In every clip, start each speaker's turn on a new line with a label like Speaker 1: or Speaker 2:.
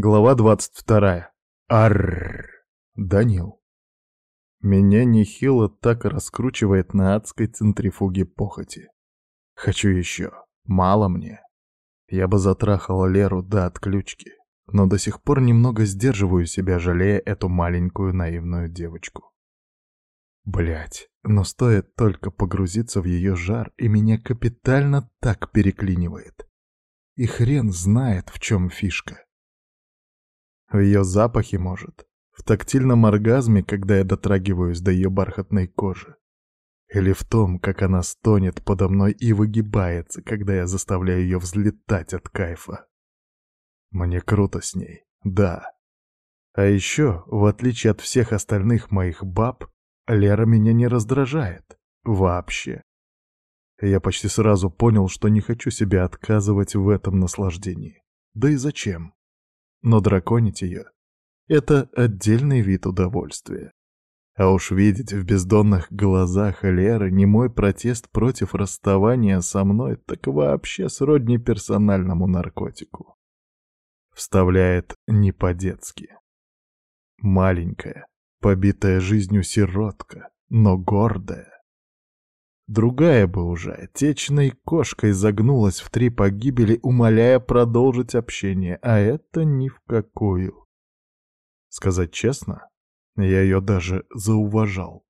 Speaker 1: Глава 22. Арррр. Данил. Меня нехило так раскручивает на адской центрифуге похоти. Хочу еще. Мало мне. Я бы затрахал Леру до отключки, но до сих пор немного сдерживаю себя, жалея эту маленькую наивную девочку. Блять, но стоит только погрузиться в ее жар, и меня капитально так переклинивает. И хрен знает, в чем фишка. В ее запахе, может. В тактильном оргазме, когда я дотрагиваюсь до ее бархатной кожи. Или в том, как она стонет подо мной и выгибается, когда я заставляю ее взлетать от кайфа. Мне круто с ней, да. А еще, в отличие от всех остальных моих баб, Лера меня не раздражает. Вообще. Я почти сразу понял, что не хочу себе отказывать в этом наслаждении. Да и зачем? Но драконить ее — это отдельный вид удовольствия. А уж видеть в бездонных глазах Леры не мой протест против расставания со мной, так вообще сродни персональному наркотику. Вставляет не по-детски. Маленькая, побитая жизнью сиротка, но гордая. Другая бы уже, течной кошкой загнулась в три погибели, умоляя продолжить общение, а это ни в какую. Сказать честно, я ее даже зауважал.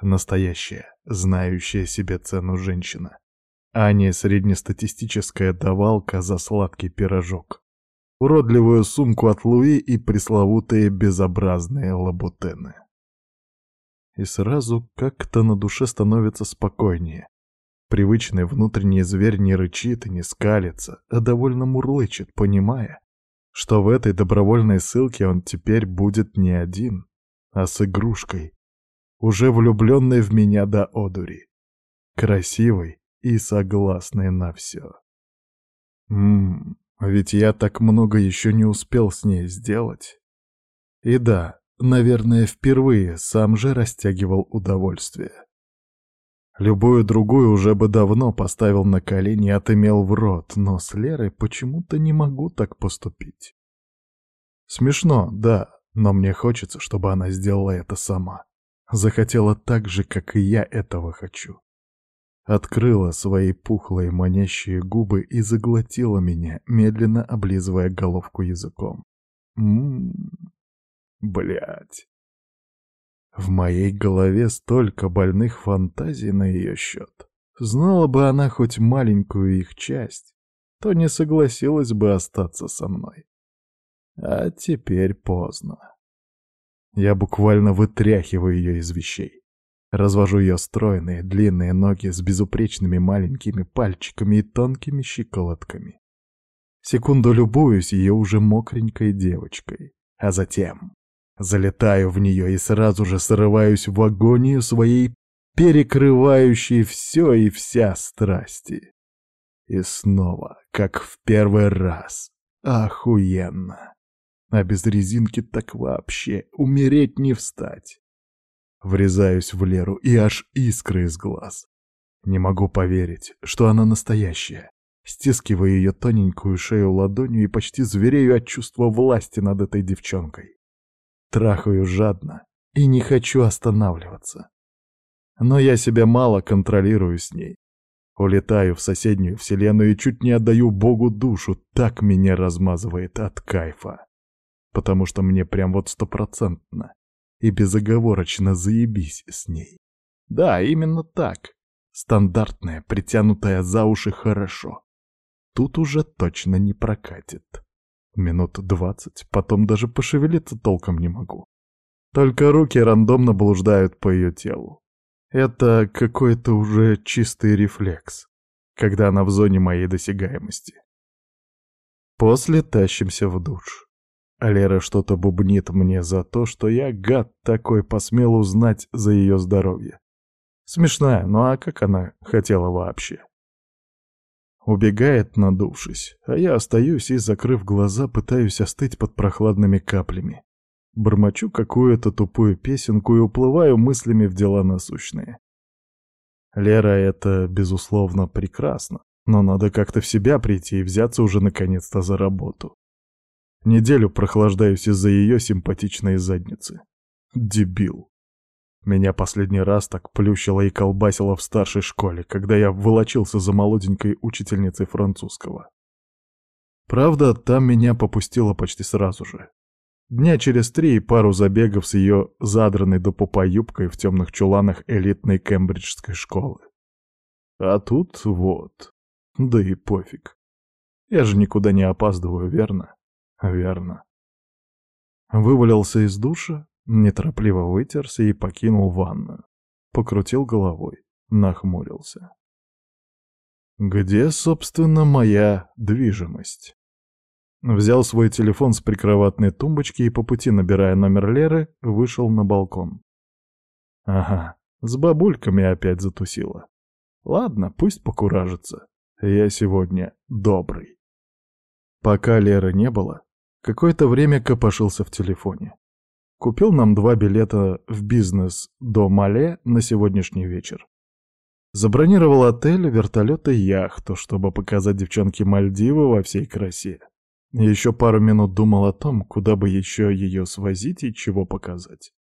Speaker 1: Настоящая, знающая себе цену женщина, а не среднестатистическая давалка за сладкий пирожок, уродливую сумку от Луи и пресловутые безобразные лабутены и сразу как-то на душе становится спокойнее. Привычный внутренний зверь не рычит и не скалится, а довольно мурлычет, понимая, что в этой добровольной ссылке он теперь будет не один, а с игрушкой, уже влюбленной в меня до одури, красивой и согласной на все. Ммм, ведь я так много еще не успел с ней сделать. И да, Наверное, впервые сам же растягивал удовольствие. Любую другую уже бы давно поставил на колени и отымел в рот, но с Лерой почему-то не могу так поступить. Смешно, да, но мне хочется, чтобы она сделала это сама. Захотела так же, как и я этого хочу. Открыла свои пухлые манящие губы и заглотила меня, медленно облизывая головку языком. Ммм, Блять. В моей голове столько больных фантазий на ее счет. Знала бы она хоть маленькую их часть, то не согласилась бы остаться со мной. А теперь поздно. Я буквально вытряхиваю ее из вещей. Развожу ее стройные, длинные ноги с безупречными маленькими пальчиками и тонкими щиколотками. Секунду любуюсь ее уже мокренькой девочкой, а затем Залетаю в нее и сразу же срываюсь в агонию своей перекрывающей все и вся страсти. И снова, как в первый раз, охуенно. А без резинки так вообще умереть не встать. Врезаюсь в Леру и аж искры из глаз. Не могу поверить, что она настоящая. Стискиваю ее тоненькую шею ладонью и почти зверею от чувства власти над этой девчонкой. Трахаю жадно и не хочу останавливаться. Но я себя мало контролирую с ней. Улетаю в соседнюю вселенную и чуть не отдаю Богу душу, так меня размазывает от кайфа. Потому что мне прям вот стопроцентно и безоговорочно заебись с ней. Да, именно так. Стандартная, притянутая за уши хорошо. Тут уже точно не прокатит. Минут двадцать, потом даже пошевелиться толком не могу. Только руки рандомно блуждают по ее телу. Это какой-то уже чистый рефлекс, когда она в зоне моей досягаемости. После тащимся в душ. Лера что-то бубнит мне за то, что я, гад такой, посмел узнать за ее здоровье. Смешная, ну а как она хотела вообще? Убегает, надувшись, а я остаюсь и, закрыв глаза, пытаюсь остыть под прохладными каплями. Бормочу какую-то тупую песенку и уплываю мыслями в дела насущные. Лера — это, безусловно, прекрасно, но надо как-то в себя прийти и взяться уже наконец-то за работу. Неделю прохлаждаюсь из-за ее симпатичной задницы. Дебил. Меня последний раз так плющило и колбасило в старшей школе, когда я волочился за молоденькой учительницей французского. Правда, там меня попустило почти сразу же. Дня через три и пару забегов с ее задранной до пупа юбкой в темных чуланах элитной кембриджской школы. А тут вот. Да и пофиг. Я же никуда не опаздываю, верно? Верно. Вывалился из душа, неторопливо вытерся и покинул ванную. Покрутил головой, нахмурился. Где, собственно, моя движимость? Взял свой телефон с прикроватной тумбочки и по пути, набирая номер Леры, вышел на балкон. Ага, с бабульками опять затусила. Ладно, пусть покуражится. Я сегодня добрый. Пока Леры не было, какое-то время копошился в телефоне. Купил нам два билета в бизнес до Мале на сегодняшний вечер. Забронировал отель, вертолет и яхту, чтобы показать девчонке Мальдивы во всей красе. Еще пару минут думал о том, куда бы еще ее свозить и чего показать.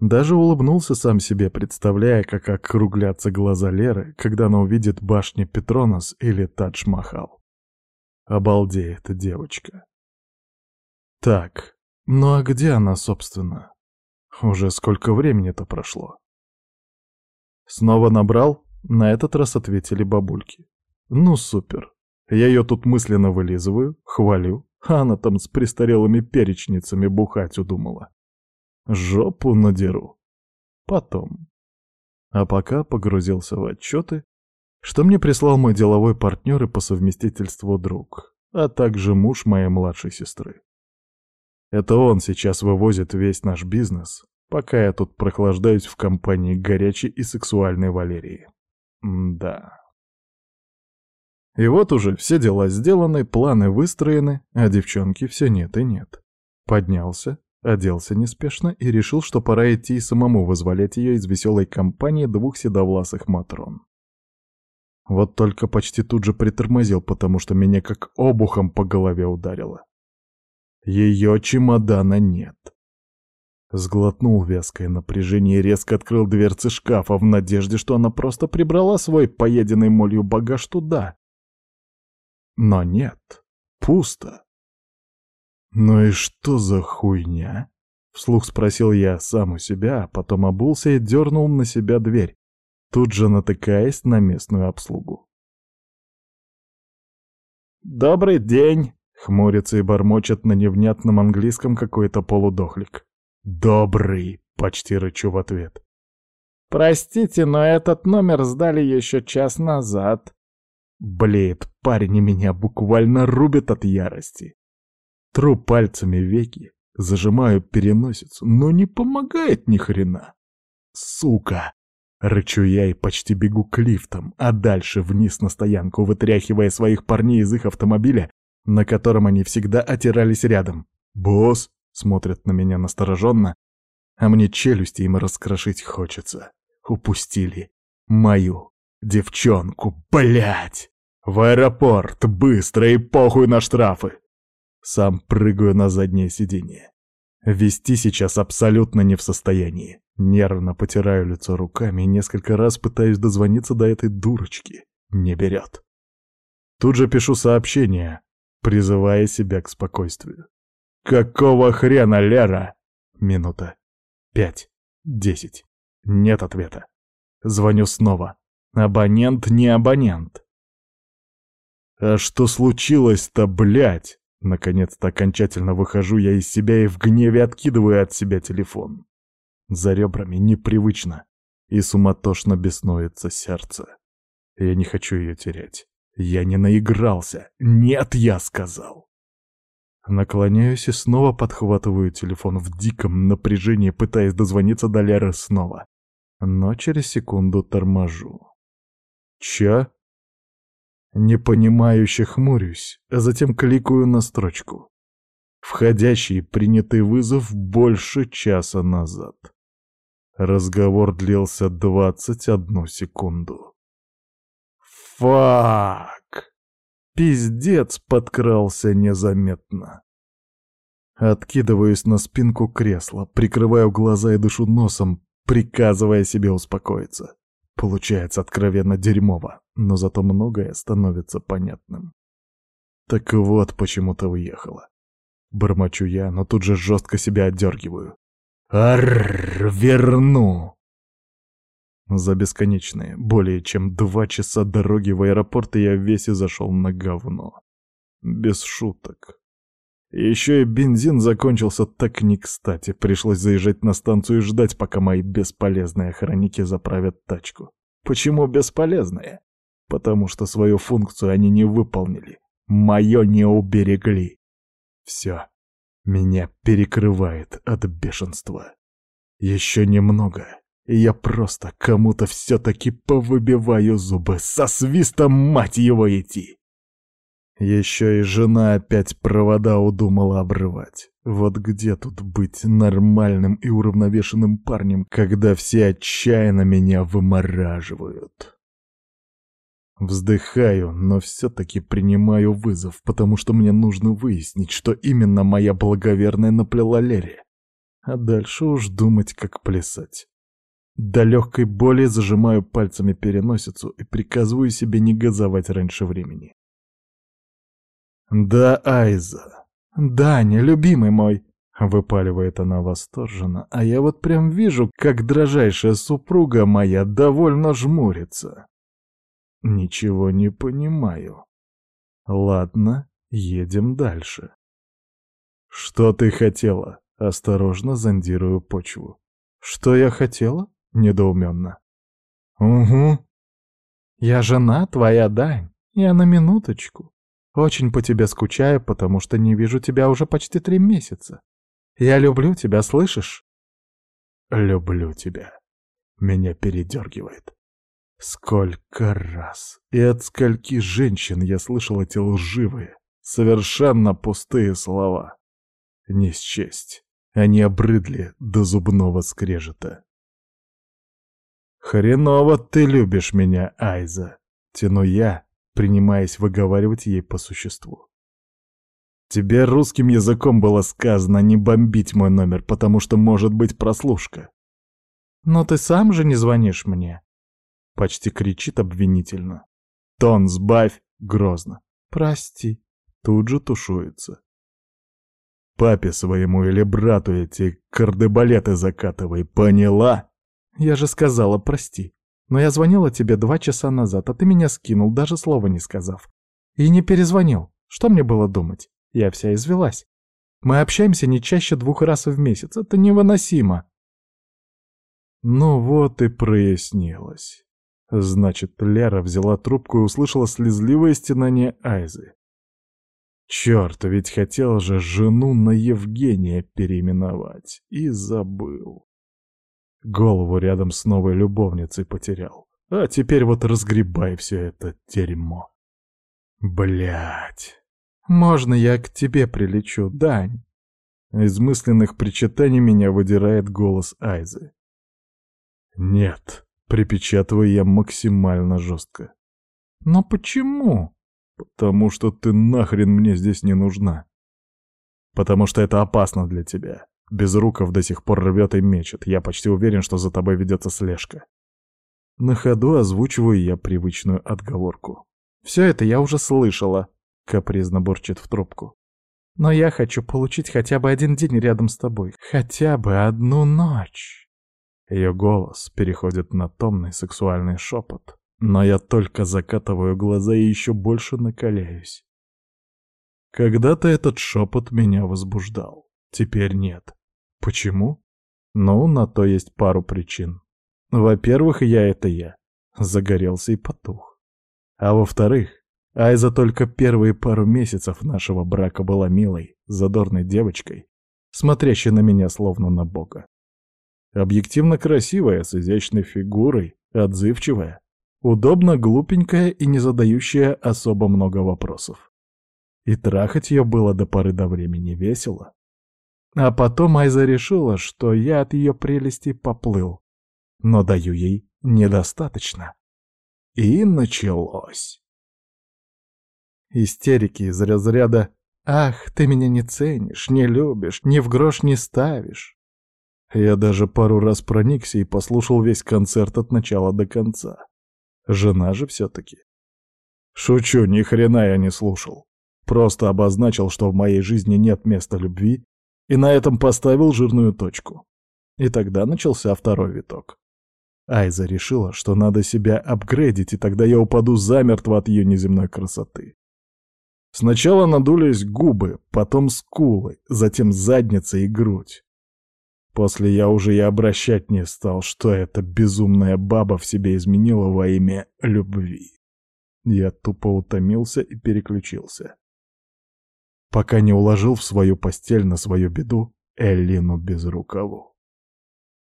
Speaker 1: Даже улыбнулся сам себе, представляя, как округлятся глаза Леры, когда она увидит башни Петронос или Тадж-Махал. Обалдеет девочка. Так, ну а где она, собственно? Уже сколько времени-то прошло? Снова набрал? На этот раз ответили бабульки. Ну супер. Я ее тут мысленно вылизываю, хвалю, а она там с престарелыми перечницами бухать удумала. Жопу надеру. Потом. А пока погрузился в отчеты, что мне прислал мой деловой партнер и по совместительству друг, а также муж моей младшей сестры. Это он сейчас вывозит весь наш бизнес, пока я тут прохлаждаюсь в компании горячей и сексуальной Валерии. М да. И вот уже все дела сделаны, планы выстроены, а девчонки все нет и нет. Поднялся, Оделся неспешно и решил, что пора идти и самому вызволять ее из веселой компании двух седовласых матрон. Вот только почти тут же притормозил, потому что меня как обухом по голове ударило. Ее чемодана нет. Сглотнул вязкое напряжение и резко открыл дверцы шкафа в надежде, что она просто прибрала свой поеденный молью багаж туда. Но нет, пусто. «Ну и что за хуйня?» — вслух спросил я сам у себя, а потом обулся и дернул на себя дверь, тут же натыкаясь на местную обслугу. «Добрый день!» — хмурится и бормочет на невнятном английском какой-то полудохлик. «Добрый!» — почти рычу в ответ. «Простите, но этот номер сдали еще час назад». Блеет, парень меня буквально рубит от ярости. Тру пальцами веки, зажимаю переносицу, но не помогает ни хрена. Сука! Рычу я и почти бегу к лифтам, а дальше вниз на стоянку, вытряхивая своих парней из их автомобиля, на котором они всегда отирались рядом. «Босс!» — смотрят на меня настороженно, а мне челюсти им раскрошить хочется. Упустили. Мою девчонку, блять! В аэропорт, быстро и похуй на штрафы! Сам прыгаю на заднее сиденье. Вести сейчас абсолютно не в состоянии. Нервно потираю лицо руками и несколько раз пытаюсь дозвониться до этой дурочки. Не берет. Тут же пишу сообщение, призывая себя к спокойствию. «Какого хрена, Лера?» Минута. Пять. Десять. Нет ответа. Звоню снова. Абонент не абонент. «А что случилось-то, блядь?» Наконец-то окончательно выхожу я из себя и в гневе откидываю от себя телефон. За ребрами непривычно, и суматошно беснуется сердце. Я не хочу ее терять. Я не наигрался. Нет, я сказал. Наклоняюсь и снова подхватываю телефон в диком напряжении, пытаясь дозвониться до Леры снова. Но через секунду торможу. «Чё?» Непонимающе хмурюсь, а затем кликаю на строчку. Входящий принятый вызов больше часа назад. Разговор длился 21 секунду. Фак! Пиздец подкрался незаметно. Откидываюсь на спинку кресла, прикрываю глаза и дышу носом, приказывая себе успокоиться. Получается откровенно дерьмово, но зато многое становится понятным. Так вот, почему ты уехала. Бормочу я, но тут же жестко себя отдергиваю. Арр, верну! За бесконечные, более чем два часа дороги в аэропорт я весь и зашел на говно. Без шуток. Еще и бензин закончился так не кстати. Пришлось заезжать на станцию и ждать, пока мои бесполезные охранники заправят тачку. Почему бесполезные? Потому что свою функцию они не выполнили. Мое не уберегли. Все. Меня перекрывает от бешенства. Еще немного, и я просто кому-то все-таки повыбиваю зубы. Со свистом, мать его, идти! Еще и жена опять провода удумала обрывать. Вот где тут быть нормальным и уравновешенным парнем, когда все отчаянно меня вымораживают? Вздыхаю, но все-таки принимаю вызов, потому что мне нужно выяснить, что именно моя благоверная наплела Лере. А дальше уж думать, как плясать. До легкой боли зажимаю пальцами переносицу и приказываю себе не газовать раньше времени. «Да, Айза! Даня, любимый мой!» — выпаливает она восторженно, а я вот прям вижу, как дрожайшая супруга моя довольно жмурится. Ничего не понимаю. Ладно, едем дальше. «Что ты хотела?» — осторожно зондирую почву. «Что я хотела?» — недоуменно. «Угу. Я жена твоя, Дань. Я на минуточку. Очень по тебе скучаю, потому что не вижу тебя уже почти три месяца. Я люблю тебя, слышишь? Люблю тебя. Меня передергивает. Сколько раз и от скольки женщин я слышал эти лживые, совершенно пустые слова. Не счесть. Они обрыдли до зубного скрежета. «Хреново ты любишь меня, Айза!» Тяну я, принимаясь выговаривать ей по существу. «Тебе русским языком было сказано не бомбить мой номер, потому что может быть прослушка». «Но ты сам же не звонишь мне», — почти кричит обвинительно. «Тон сбавь!» — грозно. «Прости». Тут же тушуется. «Папе своему или брату эти кардебалеты закатывай, поняла?» «Я же сказала, прости. Но я звонила тебе два часа назад, а ты меня скинул, даже слова не сказав. И не перезвонил. Что мне было думать? Я вся извелась. Мы общаемся не чаще двух раз в месяц. Это невыносимо. Ну вот и прояснилось. Значит, Лера взяла трубку и услышала слезливое стенание Айзы. Черт, ведь хотел же жену на Евгения переименовать. И забыл. Голову рядом с новой любовницей потерял. А теперь вот разгребай все это дерьмо. Блять. Можно я к тебе прилечу, Дань? Из мысленных причитаний меня выдирает голос Айзы. Нет, припечатываю я максимально жестко. Но почему? Потому что ты нахрен мне здесь не нужна. Потому что это опасно для тебя. Безруков до сих пор рвет и мечет. Я почти уверен, что за тобой ведется слежка. На ходу озвучиваю я привычную отговорку. «Все это я уже слышала», — капризно бурчит в трубку. «Но я хочу получить хотя бы один день рядом с тобой. Хотя бы одну ночь». Ее голос переходит на томный сексуальный шепот. Но я только закатываю глаза и еще больше накаляюсь. Когда-то этот шепот меня возбуждал. Теперь нет. Почему? Ну, на то есть пару причин. Во-первых, я — это я. Загорелся и потух. А во-вторых, Айза только первые пару месяцев нашего брака была милой, задорной девочкой, смотрящей на меня словно на бога. Объективно красивая, с изящной фигурой, отзывчивая, удобно глупенькая и не задающая особо много вопросов. И трахать ее было до поры до времени весело. А потом Айза решила, что я от ее прелести поплыл. Но даю ей недостаточно. И началось. Истерики из разряда «Ах, ты меня не ценишь, не любишь, ни в грош не ставишь». Я даже пару раз проникся и послушал весь концерт от начала до конца. Жена же все-таки. Шучу, ни хрена я не слушал. Просто обозначил, что в моей жизни нет места любви, и на этом поставил жирную точку. И тогда начался второй виток. Айза решила, что надо себя апгрейдить, и тогда я упаду замертво от ее неземной красоты. Сначала надулись губы, потом скулы, затем задница и грудь. После я уже и обращать не стал, что эта безумная баба в себе изменила во имя любви. Я тупо утомился и переключился. Пока не уложил в свою постель на свою беду Эллину Безрукову.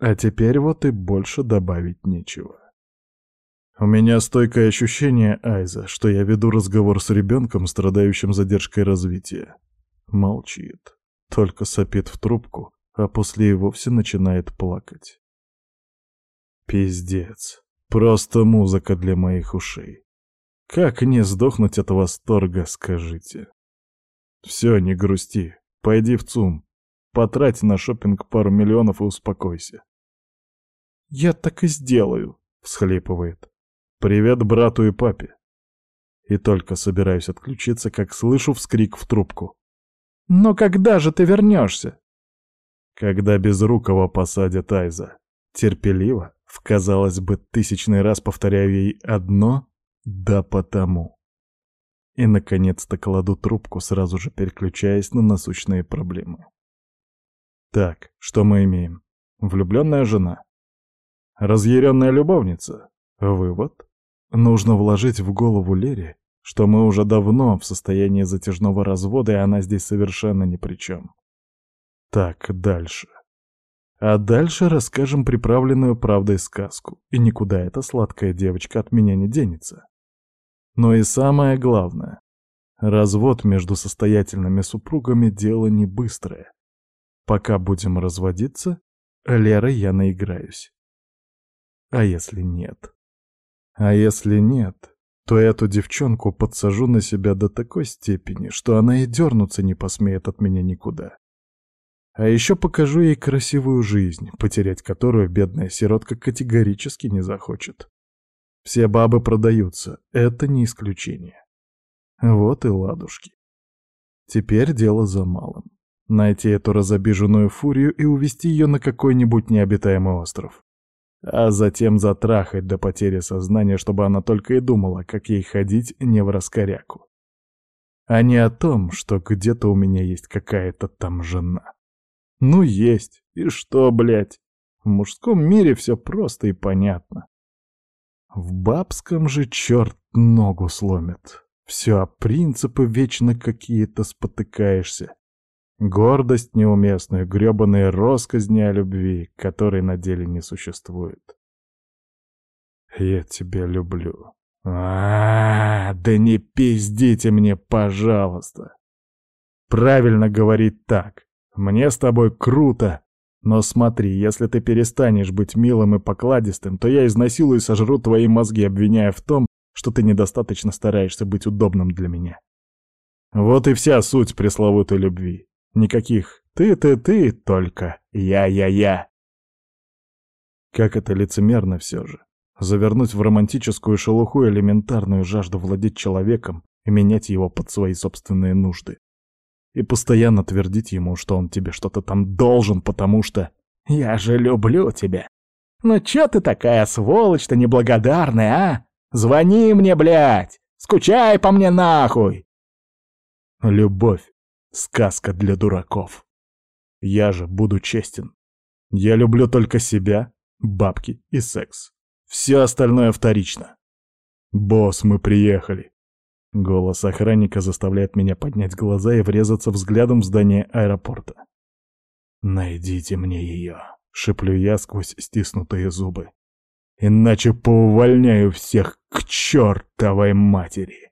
Speaker 1: А теперь вот и больше добавить нечего. У меня стойкое ощущение, Айза, что я веду разговор с ребенком, страдающим задержкой развития. Молчит, только сопит в трубку, а после и вовсе начинает плакать. Пиздец. Просто музыка для моих ушей. Как не сдохнуть от восторга, скажите? Все, не грусти. Пойди в ЦУМ. Потрать на шопинг пару миллионов и успокойся. «Я так и сделаю», — всхлипывает. «Привет брату и папе». И только собираюсь отключиться, как слышу вскрик в трубку. «Но когда же ты вернешься?» Когда Безрукова посадят Айза. Терпеливо, в, казалось бы, тысячный раз повторяю ей одно «да потому». И, наконец-то, кладу трубку, сразу же переключаясь на насущные проблемы. Так, что мы имеем? Влюбленная жена. Разъяренная любовница. Вывод. Нужно вложить в голову Лере, что мы уже давно в состоянии затяжного развода, и она здесь совершенно ни при чем. Так, дальше. А дальше расскажем приправленную правдой сказку, и никуда эта сладкая девочка от меня не денется. Но и самое главное. Развод между состоятельными супругами — дело не быстрое. Пока будем разводиться, Лерой я наиграюсь. А если нет? А если нет, то эту девчонку подсажу на себя до такой степени, что она и дернуться не посмеет от меня никуда. А еще покажу ей красивую жизнь, потерять которую бедная сиротка категорически не захочет. Все бабы продаются, это не исключение. Вот и ладушки. Теперь дело за малым. Найти эту разобиженную фурию и увести ее на какой-нибудь необитаемый остров а затем затрахать до потери сознания, чтобы она только и думала, как ей ходить не в раскоряку. А не о том, что где-то у меня есть какая-то там жена. Ну, есть. И что, блядь? В мужском мире все просто и понятно. В бабском же черт ногу сломит. Все, а принципы вечно какие-то спотыкаешься. Гордость неуместную, грёбаные росказни о любви, которой на деле не существует. Я тебя люблю. А, -а, а, да не пиздите мне, пожалуйста. Правильно говорить так. Мне с тобой круто, но смотри, если ты перестанешь быть милым и покладистым, то я изнасилую и сожру твои мозги, обвиняя в том, что ты недостаточно стараешься быть удобным для меня. Вот и вся суть пресловутой любви. Никаких «ты-ты-ты» только «я-я-я». Как это лицемерно все же. Завернуть в романтическую шелуху элементарную жажду владеть человеком и менять его под свои собственные нужды. И постоянно твердить ему, что он тебе что-то там должен, потому что «я же люблю тебя». «Ну чё ты такая сволочь-то неблагодарная, а? Звони мне, блядь! Скучай по мне нахуй!» Любовь Сказка для дураков. Я же буду честен. Я люблю только себя, бабки и секс. Все остальное вторично. «Босс, мы приехали!» Голос охранника заставляет меня поднять глаза и врезаться взглядом в здание аэропорта. «Найдите мне ее!» — шеплю я сквозь стиснутые зубы. «Иначе поувольняю всех к чертовой матери!»